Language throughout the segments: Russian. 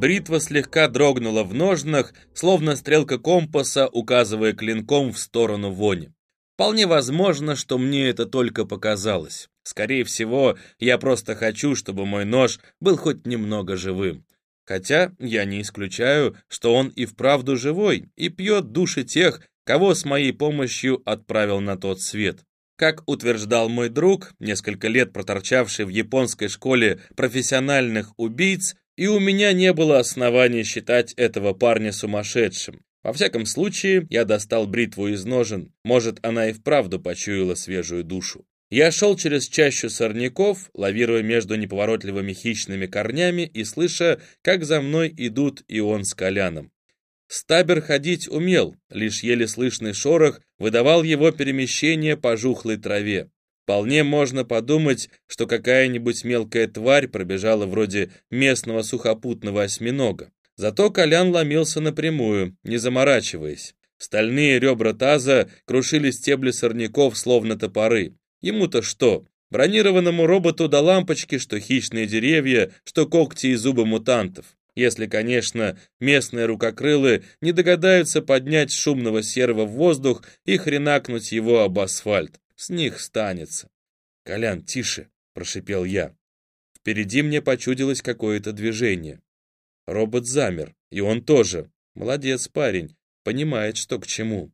Бритва слегка дрогнула в ножнах, словно стрелка компаса, указывая клинком в сторону вони. Вполне возможно, что мне это только показалось. Скорее всего, я просто хочу, чтобы мой нож был хоть немного живым. Хотя я не исключаю, что он и вправду живой и пьет души тех, кого с моей помощью отправил на тот свет. Как утверждал мой друг, несколько лет проторчавший в японской школе профессиональных убийц, и у меня не было оснований считать этого парня сумасшедшим. Во всяком случае, я достал бритву из ножен, может, она и вправду почуяла свежую душу. Я шел через чащу сорняков, лавируя между неповоротливыми хищными корнями и слыша, как за мной идут и он с Коляном. Стабер ходить умел, лишь еле слышный шорох выдавал его перемещение по жухлой траве. Вполне можно подумать, что какая-нибудь мелкая тварь пробежала вроде местного сухопутного осьминога. Зато Колян ломился напрямую, не заморачиваясь. Стальные ребра таза крушили стебли сорняков, словно топоры. Ему-то что? Бронированному роботу до лампочки, что хищные деревья, что когти и зубы мутантов. Если, конечно, местные рукокрылы не догадаются поднять шумного серого в воздух и хренакнуть его об асфальт. С них станется. «Колян, тише!» — прошипел я. Впереди мне почудилось какое-то движение. Робот замер, и он тоже. Молодец парень, понимает, что к чему.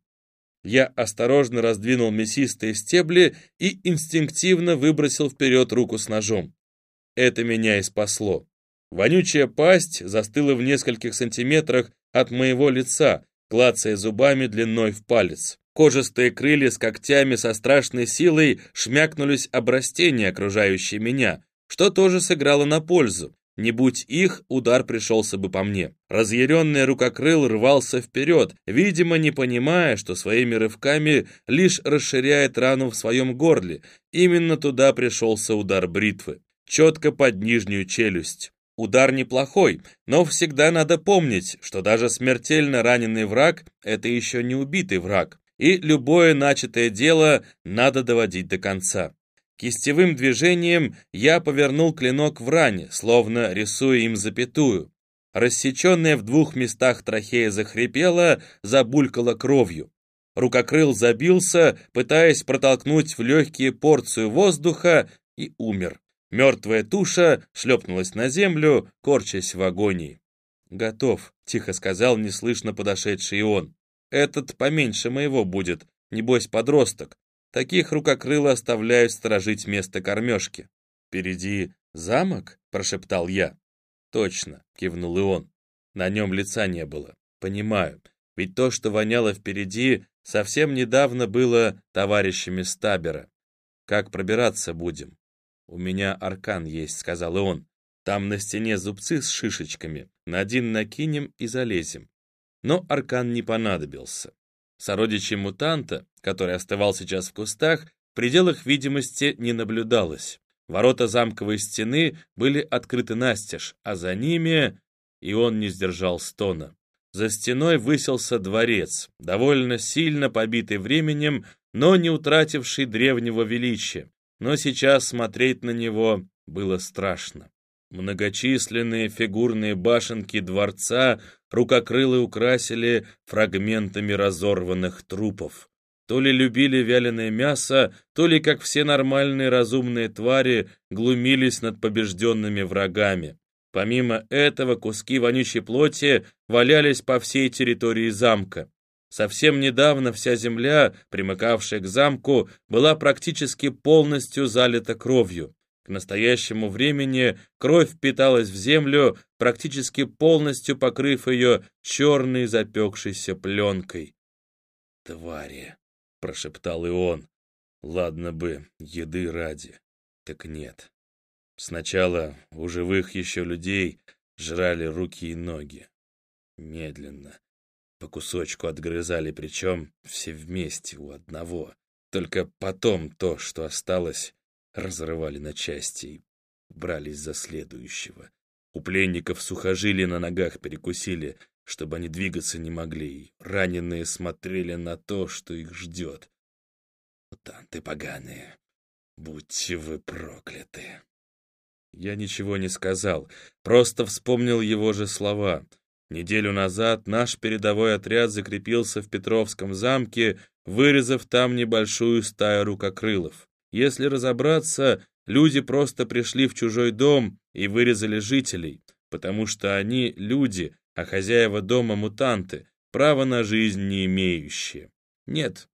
Я осторожно раздвинул мясистые стебли и инстинктивно выбросил вперед руку с ножом. Это меня и спасло. Вонючая пасть застыла в нескольких сантиметрах от моего лица, клацая зубами длиной в палец. Кожистые крылья с когтями со страшной силой шмякнулись об растения, окружающие меня, что тоже сыграло на пользу. Не будь их, удар пришелся бы по мне. Разъяренный рукокрыл рвался вперед, видимо, не понимая, что своими рывками лишь расширяет рану в своем горле. Именно туда пришелся удар бритвы. Четко под нижнюю челюсть. Удар неплохой, но всегда надо помнить, что даже смертельно раненый враг — это еще не убитый враг, и любое начатое дело надо доводить до конца. Кистевым движением я повернул клинок в ране, словно рисуя им запятую. Рассеченная в двух местах трахея захрипела, забулькала кровью. Рукокрыл забился, пытаясь протолкнуть в легкие порцию воздуха, и умер. Мертвая туша шлепнулась на землю, корчась в агонии. «Готов», — тихо сказал неслышно подошедший он. «Этот поменьше моего будет, небось подросток. Таких рукокрыло оставляют сторожить место кормежки». «Впереди замок?» — прошептал я. «Точно», — кивнул и он. На нем лица не было. «Понимаю, ведь то, что воняло впереди, совсем недавно было товарищами Стабера. Как пробираться будем?» «У меня аркан есть», — сказал и он. «Там на стене зубцы с шишечками. На один накинем и залезем». Но аркан не понадобился. Сородичей мутанта, который оставал сейчас в кустах, в пределах видимости не наблюдалось. Ворота замковой стены были открыты настежь, а за ними... И он не сдержал стона. За стеной высился дворец, довольно сильно побитый временем, но не утративший древнего величия но сейчас смотреть на него было страшно. Многочисленные фигурные башенки дворца рукокрылы украсили фрагментами разорванных трупов. То ли любили вяленое мясо, то ли, как все нормальные разумные твари, глумились над побежденными врагами. Помимо этого, куски вонючей плоти валялись по всей территории замка. Совсем недавно вся земля, примыкавшая к замку, была практически полностью залита кровью. К настоящему времени кровь впиталась в землю, практически полностью покрыв ее черной запекшейся пленкой. «Твари!» — прошептал и он. «Ладно бы, еды ради. Так нет. Сначала у живых еще людей жрали руки и ноги. Медленно, по кусочку отгрызали, причем все вместе у одного. Только потом то, что осталось, разрывали на части и брались за следующего. У пленников сухожилия на ногах перекусили, чтобы они двигаться не могли, раненые смотрели на то, что их ждет. Мутанты поганые, будьте вы прокляты. Я ничего не сказал, просто вспомнил его же слова. Неделю назад наш передовой отряд закрепился в Петровском замке, вырезав там небольшую стаю рукокрылов. Если разобраться, люди просто пришли в чужой дом и вырезали жителей, потому что они люди, а хозяева дома мутанты, права на жизнь не имеющие. Нет,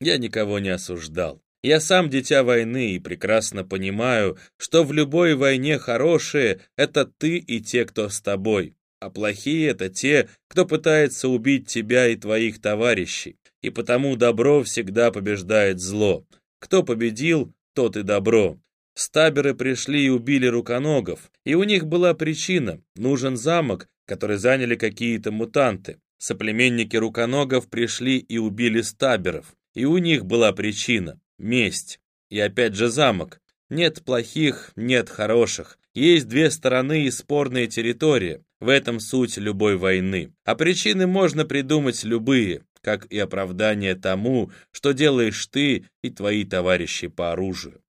я никого не осуждал. Я сам дитя войны и прекрасно понимаю, что в любой войне хорошие — это ты и те, кто с тобой, а плохие — это те, кто пытается убить тебя и твоих товарищей, и потому добро всегда побеждает зло. Кто победил, тот и добро. Стаберы пришли и убили руконогов, и у них была причина — нужен замок, который заняли какие-то мутанты. Соплеменники руконогов пришли и убили стаберов, и у них была причина месть. И опять же замок. Нет плохих, нет хороших. Есть две стороны и спорные территории. В этом суть любой войны. А причины можно придумать любые, как и оправдание тому, что делаешь ты и твои товарищи по оружию.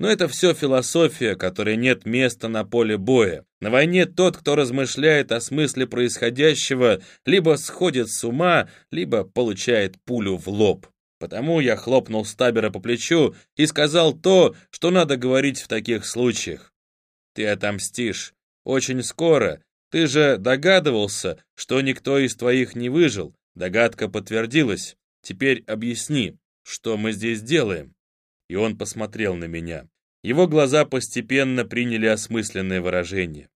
Но это все философия, которой нет места на поле боя. На войне тот, кто размышляет о смысле происходящего, либо сходит с ума, либо получает пулю в лоб. Потому я хлопнул Стабера по плечу и сказал то, что надо говорить в таких случаях. «Ты отомстишь. Очень скоро. Ты же догадывался, что никто из твоих не выжил. Догадка подтвердилась. Теперь объясни, что мы здесь делаем?» И он посмотрел на меня. Его глаза постепенно приняли осмысленное выражение.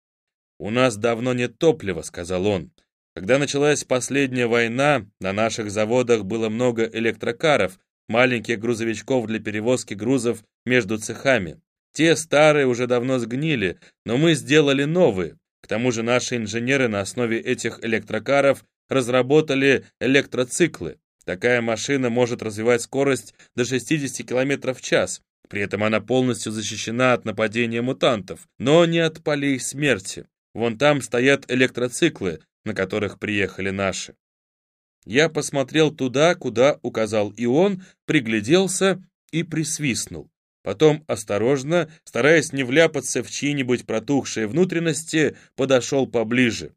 «У нас давно нет топлива», — сказал он. Когда началась последняя война, на наших заводах было много электрокаров, маленьких грузовичков для перевозки грузов между цехами. Те старые уже давно сгнили, но мы сделали новые. К тому же наши инженеры на основе этих электрокаров разработали электроциклы. Такая машина может развивать скорость до 60 км в час. При этом она полностью защищена от нападения мутантов, но не от полей смерти. Вон там стоят электроциклы, на которых приехали наши. Я посмотрел туда, куда указал и он, пригляделся и присвистнул. Потом осторожно, стараясь не вляпаться в чьи-нибудь протухшие внутренности, подошел поближе.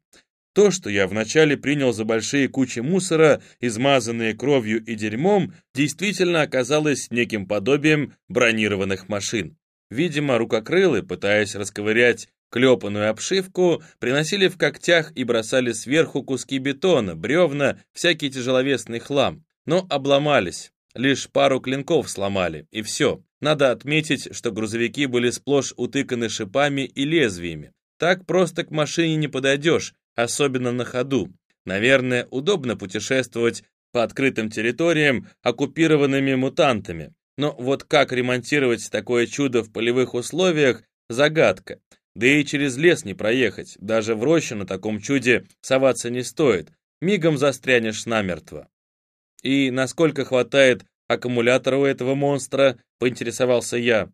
То, что я вначале принял за большие кучи мусора, измазанные кровью и дерьмом, действительно оказалось неким подобием бронированных машин. Видимо, рукокрылы, пытаясь расковырять Клепанную обшивку приносили в когтях и бросали сверху куски бетона, бревна, всякий тяжеловесный хлам. Но обломались. Лишь пару клинков сломали, и все. Надо отметить, что грузовики были сплошь утыканы шипами и лезвиями. Так просто к машине не подойдешь, особенно на ходу. Наверное, удобно путешествовать по открытым территориям, оккупированными мутантами. Но вот как ремонтировать такое чудо в полевых условиях – загадка. Да и через лес не проехать, даже в роще на таком чуде соваться не стоит, мигом застрянешь намертво. И насколько хватает аккумулятора у этого монстра, поинтересовался я.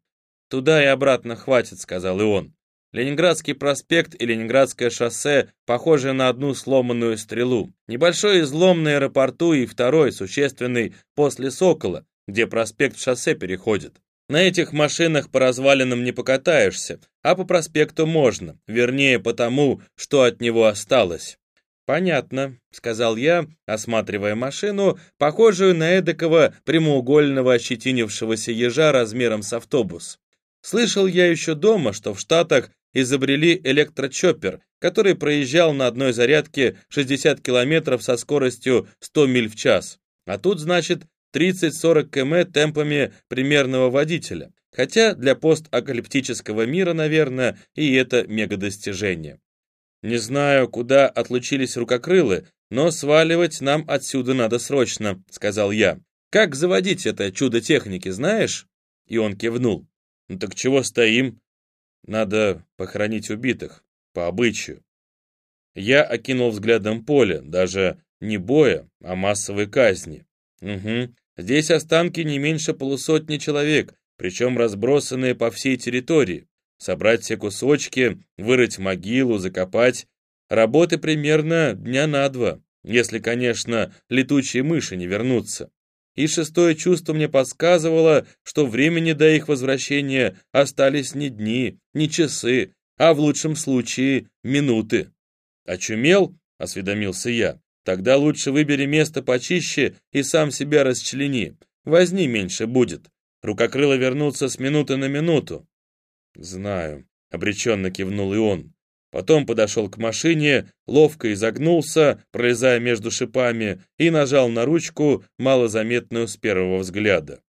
Туда и обратно хватит, сказал и он. Ленинградский проспект и Ленинградское шоссе похожи на одну сломанную стрелу. Небольшой излом на аэропорту и второй, существенный, после Сокола, где проспект в шоссе переходит. На этих машинах по развалинам не покатаешься, а по проспекту можно, вернее потому, что от него осталось. «Понятно», — сказал я, осматривая машину, похожую на эдакого прямоугольного ощетинившегося ежа размером с автобус. Слышал я еще дома, что в Штатах изобрели электрочоппер, который проезжал на одной зарядке 60 километров со скоростью 100 миль в час. А тут, значит, 30-40 км темпами примерного водителя, хотя для постапокалиптического мира, наверное, и это мегадостижение. Не знаю, куда отлучились рукокрылы, но сваливать нам отсюда надо срочно, сказал я. Как заводить это чудо техники, знаешь? И он кивнул. Ну так чего стоим? Надо похоронить убитых, по обычаю. Я окинул взглядом поле, даже не боя, а массовой казни. Угу. Здесь останки не меньше полусотни человек, причем разбросанные по всей территории. Собрать все кусочки, вырыть могилу, закопать. Работы примерно дня на два, если, конечно, летучие мыши не вернутся. И шестое чувство мне подсказывало, что времени до их возвращения остались не дни, не часы, а в лучшем случае минуты. «Очумел?» — осведомился я. «Тогда лучше выбери место почище и сам себя расчлени. Возни меньше будет. Рукокрыло вернуться с минуты на минуту». «Знаю», — обреченно кивнул и он. Потом подошел к машине, ловко изогнулся, пролезая между шипами, и нажал на ручку, малозаметную с первого взгляда.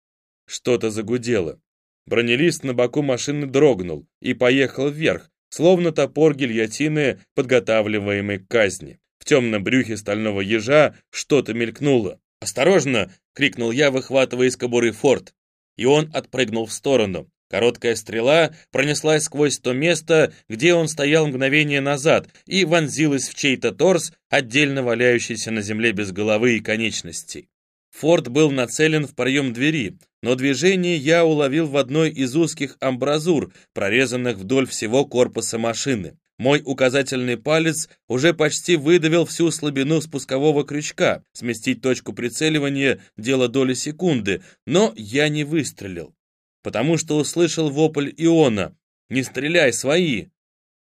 Что-то загудело. Бронелист на боку машины дрогнул и поехал вверх, словно топор гильотины, подготавливаемый к казни. В темном брюхе стального ежа что-то мелькнуло. «Осторожно!» — крикнул я, выхватывая из кобуры форт. И он отпрыгнул в сторону. Короткая стрела пронеслась сквозь то место, где он стоял мгновение назад, и вонзилась в чей-то торс, отдельно валяющийся на земле без головы и конечностей. Форд был нацелен в проем двери, но движение я уловил в одной из узких амбразур, прорезанных вдоль всего корпуса машины. Мой указательный палец уже почти выдавил всю слабину спускового крючка. Сместить точку прицеливания – дело доли секунды, но я не выстрелил потому что услышал вопль Иона «Не стреляй, свои!»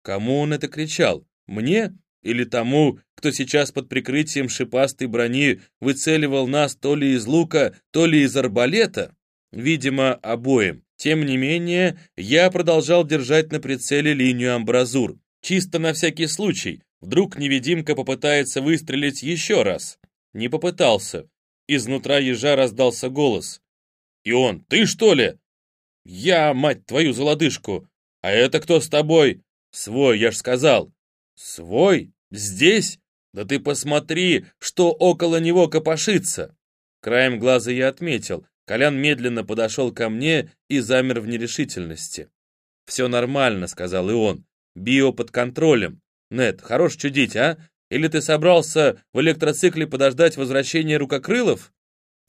Кому он это кричал? Мне или тому, кто сейчас под прикрытием шипастой брони выцеливал нас то ли из лука, то ли из арбалета? Видимо, обоим. Тем не менее, я продолжал держать на прицеле линию амбразур. Чисто на всякий случай. Вдруг невидимка попытается выстрелить еще раз. Не попытался. Изнутра ежа раздался голос. «И он, ты что ли?» «Я, мать твою, за лодыжку! А это кто с тобой?» «Свой, я ж сказал!» «Свой? Здесь? Да ты посмотри, что около него копошится!» Краем глаза я отметил. Колян медленно подошел ко мне и замер в нерешительности. «Все нормально», — сказал и он. «Био под контролем. Нет, хорош чудить, а? Или ты собрался в электроцикле подождать возвращения рукокрылов?»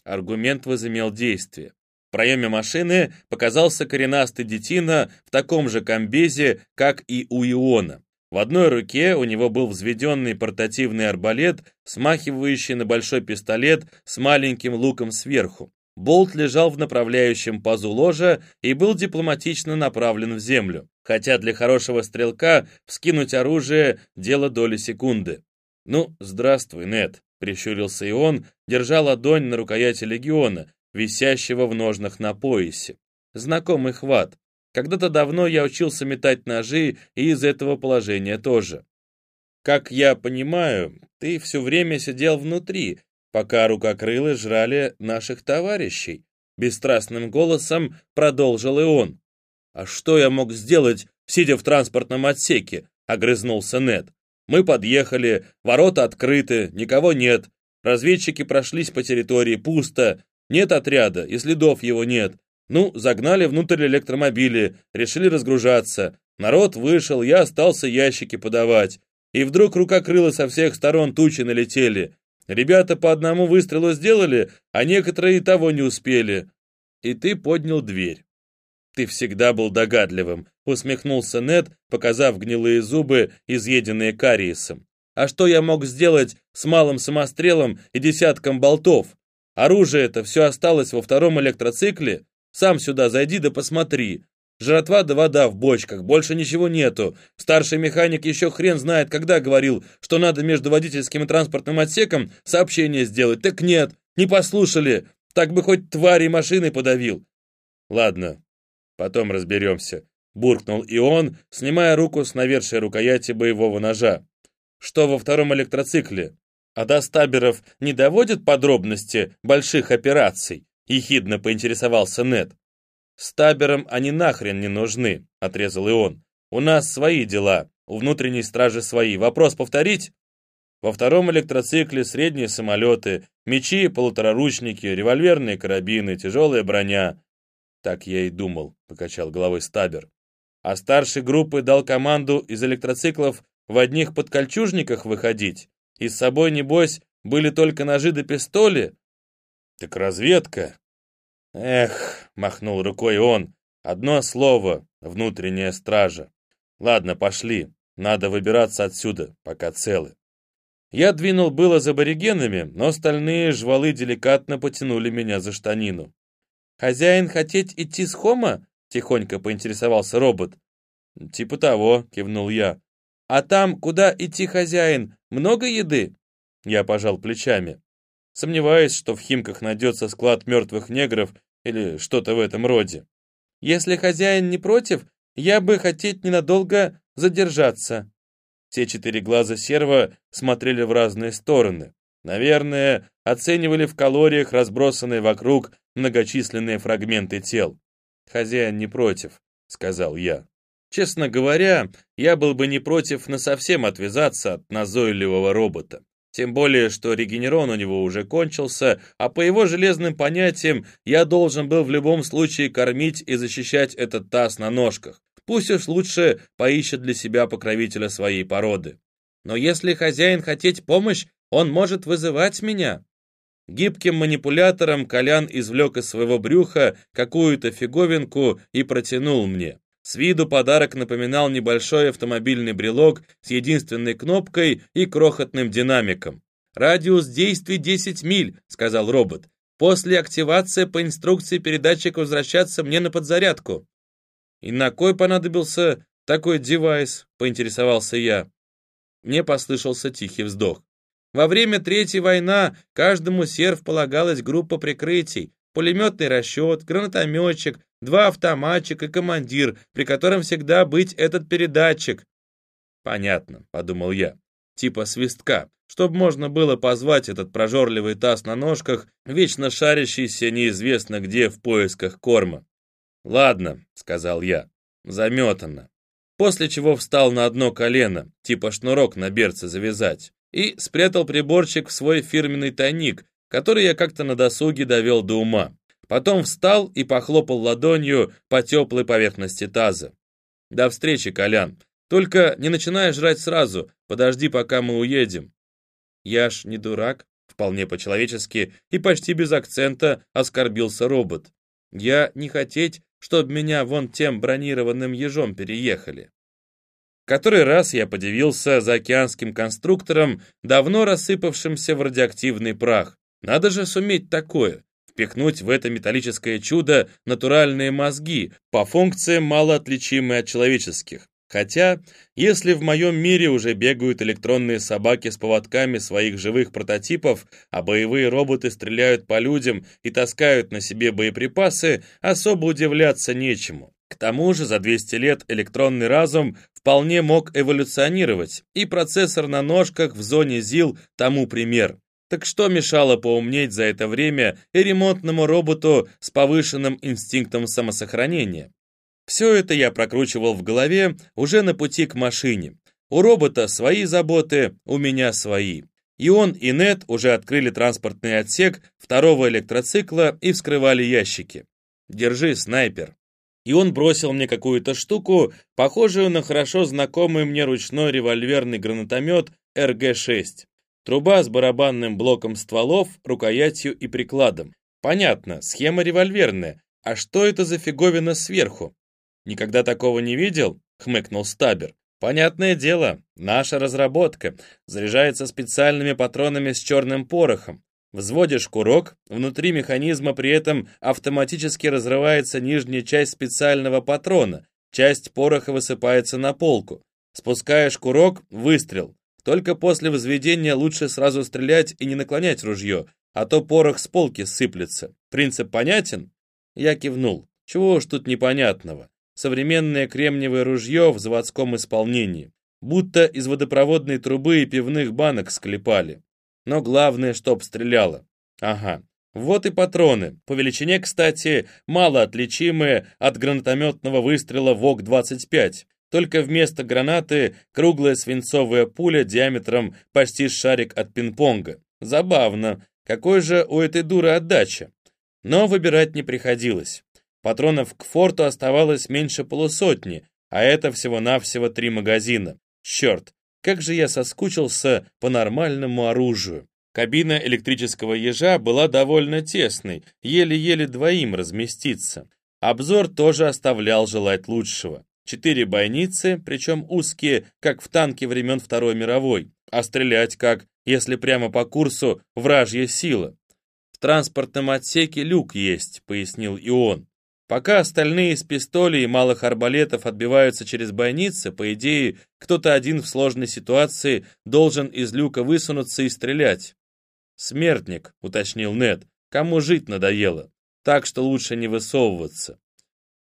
Аргумент возымел действие. В проеме машины показался коренастый детина в таком же комбезе, как и у Иона. В одной руке у него был взведенный портативный арбалет, смахивающий на большой пистолет с маленьким луком сверху. Болт лежал в направляющем пазу ложа и был дипломатично направлен в землю. Хотя для хорошего стрелка вскинуть оружие – дело доли секунды. «Ну, здравствуй, Нет, прищурился и он, держа ладонь на рукояти легиона, висящего в ножнах на поясе. Знакомый хват. Когда-то давно я учился метать ножи, и из этого положения тоже. Как я понимаю, ты все время сидел внутри, пока рукокрылы жрали наших товарищей. Бесстрастным голосом продолжил и он. «А что я мог сделать, сидя в транспортном отсеке?» — огрызнулся Нед. «Мы подъехали, ворота открыты, никого нет. Разведчики прошлись по территории пусто, нет отряда, и следов его нет. Ну, загнали внутрь электромобили, решили разгружаться. Народ вышел, я остался ящики подавать. И вдруг рукокрылы со всех сторон тучи налетели. Ребята по одному выстрелу сделали, а некоторые и того не успели. И ты поднял дверь. Ты всегда был догадливым, усмехнулся Нед, показав гнилые зубы, изъеденные кариесом. А что я мог сделать с малым самострелом и десятком болтов? Оружие-то все осталось во втором электроцикле. Сам сюда зайди да посмотри. Жратва да вода в бочках, больше ничего нету. Старший механик еще хрен знает, когда говорил, что надо между водительским и транспортным отсеком сообщение сделать. Так нет, не послушали. Так бы хоть твари машины подавил. Ладно, потом разберемся. Буркнул и он, снимая руку с навершия рукояти боевого ножа. Что во втором электроцикле? А до стаберов не доводят подробности больших операций?» — ехидно поинтересовался Нед. «Стаберам они нахрен не нужны», — отрезал и он. «У нас свои дела, у внутренней стражи свои. Вопрос повторить?» Во втором электроцикле средние самолеты, мечи, полутораручники, револьверные карабины, тяжелая броня. Так я и думал, покачал головой Стабер. А старший группы дал команду из электроциклов в одних подкольчужниках выходить. И с собой, небось, были только ножи да пистоли? Так разведка. Эх, махнул рукой он. Одно слово — внутренняя стража. Ладно, пошли. Надо выбираться отсюда, пока целы. Я двинул было за аборигенами, но стальные жвалы деликатно потянули меня за штанину. «Хозяин хотеть идти с Хома?» — тихонько поинтересовался робот. «Типа того», — кивнул я. «А там, куда идти хозяин, много еды?» Я пожал плечами. Сомневаюсь, что в Химках найдется склад мертвых негров или что-то в этом роде. «Если хозяин не против, я бы хотеть ненадолго задержаться». Все четыре глаза серва смотрели в разные стороны. Наверное, оценивали в калориях разбросанные вокруг многочисленные фрагменты тел. «Хозяин не против», — сказал я. Честно говоря, я был бы не против насовсем отвязаться от назойливого робота. Тем более, что регенерон у него уже кончился, а по его железным понятиям я должен был в любом случае кормить и защищать этот таз на ножках. Пусть уж лучше поищет для себя покровителя своей породы. Но если хозяин хотеть помощь, он может вызывать меня. Гибким манипулятором Колян извлек из своего брюха какую-то фиговинку и протянул мне. С виду подарок напоминал небольшой автомобильный брелок с единственной кнопкой и крохотным динамиком. «Радиус действий 10 миль», — сказал робот. «После активации по инструкции передатчик возвращаться мне на подзарядку». «И на кой понадобился такой девайс?» — поинтересовался я. Мне послышался тихий вздох. Во время Третьей войны каждому серв полагалась группа прикрытий, пулеметный расчет, гранатометчик, два автоматчика и командир, при котором всегда быть этот передатчик. «Понятно», — подумал я, — «типа свистка, чтобы можно было позвать этот прожорливый таз на ножках, вечно шарящийся неизвестно где в поисках корма. «Ладно», — сказал я, — «заметано». После чего встал на одно колено, типа шнурок на берце завязать, и спрятал приборчик в свой фирменный тайник, который я как-то на досуге довел до ума. Потом встал и похлопал ладонью по теплой поверхности таза. «До встречи, Колян. Только не начинай жрать сразу, подожди, пока мы уедем». «Я ж не дурак», — вполне по-человечески и почти без акцента оскорбился робот. «Я не хотеть, чтоб меня вон тем бронированным ежом переехали. Который раз я подивился за океанским конструктором, давно рассыпавшимся в радиоактивный прах. Надо же суметь такое, впихнуть в это металлическое чудо натуральные мозги, по функциям малоотличимые от человеческих. Хотя, если в моем мире уже бегают электронные собаки с поводками своих живых прототипов, а боевые роботы стреляют по людям и таскают на себе боеприпасы, особо удивляться нечему. К тому же за 200 лет электронный разум вполне мог эволюционировать, и процессор на ножках в зоне ЗИЛ тому пример. Так что мешало поумнеть за это время и ремонтному роботу с повышенным инстинктом самосохранения? Все это я прокручивал в голове уже на пути к машине. У робота свои заботы, у меня свои. И он, и Нет уже открыли транспортный отсек второго электроцикла и вскрывали ящики. «Держи, снайпер». И он бросил мне какую-то штуку, похожую на хорошо знакомый мне ручной револьверный гранатомет РГ-6. Труба с барабанным блоком стволов, рукоятью и прикладом. Понятно, схема револьверная. А что это за фиговина сверху? «Никогда такого не видел?» — хмыкнул Стабер. «Понятное дело, наша разработка. Заряжается специальными патронами с черным порохом. Взводишь курок, внутри механизма при этом автоматически разрывается нижняя часть специального патрона, часть пороха высыпается на полку. Спускаешь курок, выстрел. Только после возведения лучше сразу стрелять и не наклонять ружье, а то порох с полки сыплется. Принцип понятен?» Я кивнул. «Чего уж тут непонятного современное кремниевое ружье в заводском исполнении, будто из водопроводной трубы и пивных банок склепали. Но главное, чтоб стреляло. Ага, вот и патроны, по величине, кстати, мало отличимые от гранатометного выстрела ВОК-25, только вместо гранаты круглая свинцовая пуля диаметром почти шарик от пинг-понга. Забавно, какой же у этой дуры отдача. Но выбирать не приходилось. Патронов к форту оставалось меньше полусотни, а это всего-навсего три магазина. Черт, как же я соскучился по нормальному оружию. Кабина электрического ежа была довольно тесной, еле-еле двоим разместиться. Обзор тоже оставлял желать лучшего. Четыре бойницы, причем узкие, как в танке времен Второй мировой, а стрелять как если прямо по курсу вражья сила. В транспортном отсеке люк есть, пояснил и он. Пока остальные с пистолей и малых арбалетов отбиваются через бойницы, по идее, кто-то один в сложной ситуации должен из люка высунуться и стрелять. «Смертник», — уточнил Нед, — «кому жить надоело, так что лучше не высовываться».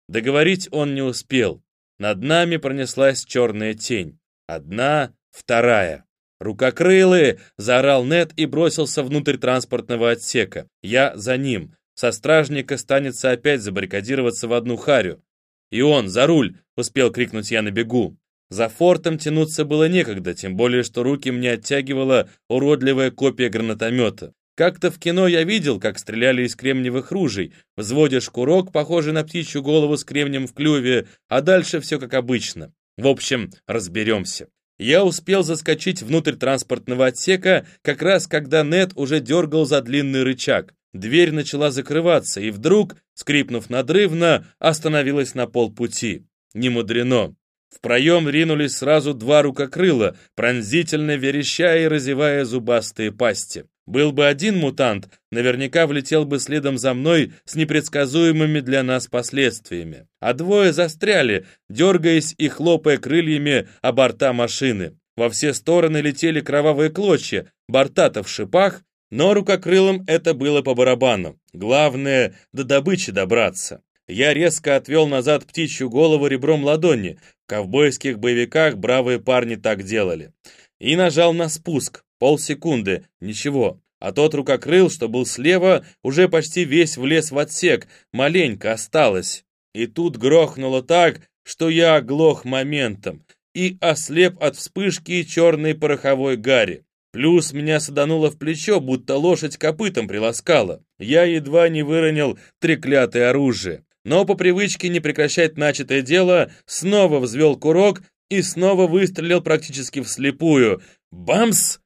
Договорить он не успел. Над нами пронеслась черная тень. Одна, вторая. «Рукокрылые!» — заорал Нед и бросился внутрь транспортного отсека. Я за ним. Со стражника станется опять забаррикадироваться в одну харю. «И он, за руль!» — успел крикнуть я на бегу. За фортом тянуться было некогда, тем более, что руки мне оттягивала уродливая копия гранатомета. Как-то в кино я видел, как стреляли из кремниевых ружей. Взводишь курок, похожий на птичью голову с кремнем в клюве, а дальше все как обычно. В общем, разберемся. Я успел заскочить внутрь транспортного отсека, как раз когда Нет уже дергал за длинный рычаг. Дверь начала закрываться, и вдруг, скрипнув надрывно, остановилась на полпути. Не мудрено. В проем ринулись сразу два рукокрыла, пронзительно верещая и разевая зубастые пасти. Был бы один мутант, наверняка влетел бы следом за мной с непредсказуемыми для нас последствиями. А двое застряли, дергаясь и хлопая крыльями о борта машины. Во все стороны летели кровавые клочья, борта-то в шипах, но рукокрылым это было по барабану. Главное, до добычи добраться. Я резко отвел назад птичью голову ребром ладони. В ковбойских боевиках бравые парни так делали. И нажал на спуск. Полсекунды. Ничего. А тот рукокрыл, что был слева, уже почти весь влез в отсек. Маленько осталось. И тут грохнуло так, что я оглох моментом и ослеп от вспышки черной пороховой гари. Плюс меня садануло в плечо, будто лошадь копытом приласкала. Я едва не выронил треклятое оружие но по привычке не прекращать начатое дело, снова взвел курок и снова выстрелил практически вслепую. Бамс!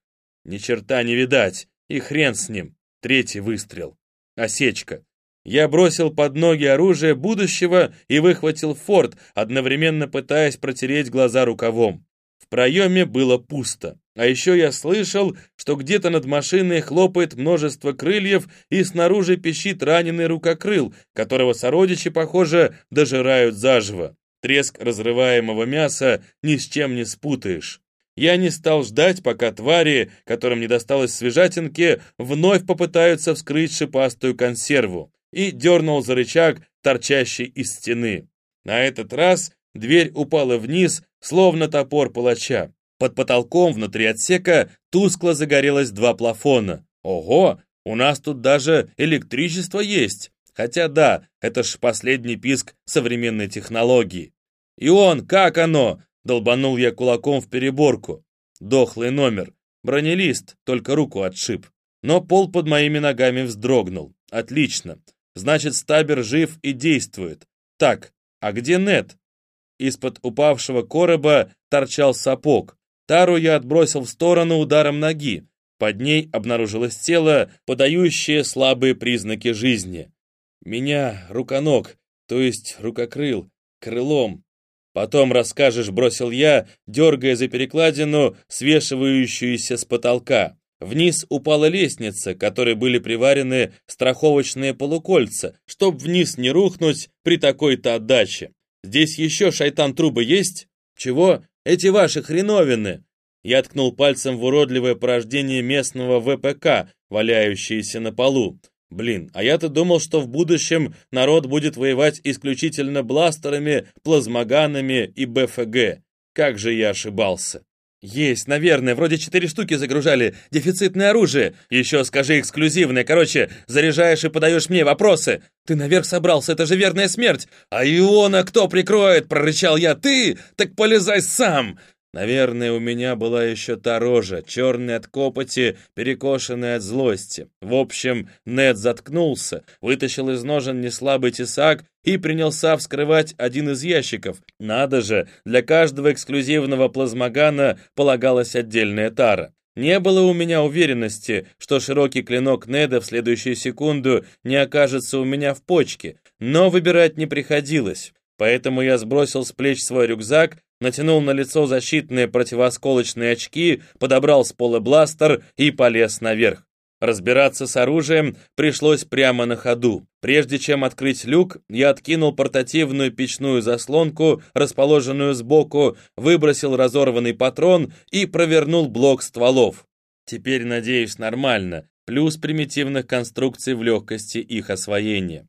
Ни черта не видать, и хрен с ним. Третий выстрел. Осечка. Я бросил под ноги оружие будущего и выхватил форт, одновременно пытаясь протереть глаза рукавом. В проеме было пусто. А еще я слышал, что где-то над машиной хлопает множество крыльев и снаружи пищит раненый рукокрыл, которого сородичи, похоже, дожирают заживо. Треск разрываемого мяса ни с чем не спутаешь. Я не стал ждать, пока твари, которым не досталось свежатинки, вновь попытаются вскрыть шипастую консерву, и дернул за рычаг, торчащий из стены. На этот раз дверь упала вниз, словно топор палача. Под потолком внутри отсека тускло загорелось два плафона. Ого, у нас тут даже электричество есть. Хотя да, это ж последний писк современной технологии. И он, как оно? Долбанул я кулаком в переборку. Дохлый номер. Бронелист, только руку отшиб. Но пол под моими ногами вздрогнул. Отлично. Значит, стабер жив и действует. Так, а где Нет? Из-под упавшего короба торчал сапог. Тару я отбросил в сторону ударом ноги. Под ней обнаружилось тело, подающее слабые признаки жизни. Меня руконог, то есть рукокрыл, крылом. Потом расскажешь, бросил я, дергая за перекладину, свешивающуюся с потолка. Вниз упала лестница, которой были приварены страховочные полукольца, чтоб вниз не рухнуть при такой-то отдаче. Здесь еще шайтан-трубы есть? Чего? Эти ваши хреновины!» Я ткнул пальцем в уродливое порождение местного ВПК, валяющееся на полу. Блин, а я-то думал, что в будущем народ будет воевать исключительно бластерами, плазмоганами и БФГ. Как же я ошибался. «Есть, наверное, вроде четыре штуки загружали. Дефицитное оружие. Еще скажи эксклюзивное. Короче, заряжаешь и подаешь мне вопросы. Ты наверх собрался, это же верная смерть. А Иона кто прикроет?» — прорычал я. «Ты? Так полезай сам!» Наверное, у меня была еще та рожа, черная от копоти, перекошенная от злости. В общем, Нед заткнулся, вытащил из ножен неслабый тесак и принялся вскрывать один из ящиков. Надо же, для каждого эксклюзивного плазмогана полагалась отдельная тара. Не было у меня уверенности, что широкий клинок Неда в следующую секунду не окажется у меня в почке, но выбирать не приходилось. Поэтому я сбросил с плеч свой рюкзак, натянул на лицо защитные противосколочные очки, подобрал с пола бластер и полез наверх. Разбираться с оружием пришлось прямо на ходу. Прежде чем открыть люк, я откинул портативную печную заслонку, расположенную сбоку, выбросил разорванный патрон и провернул блок стволов. Теперь, надеюсь, нормально, плюс примитивных конструкций в легкости их освоения.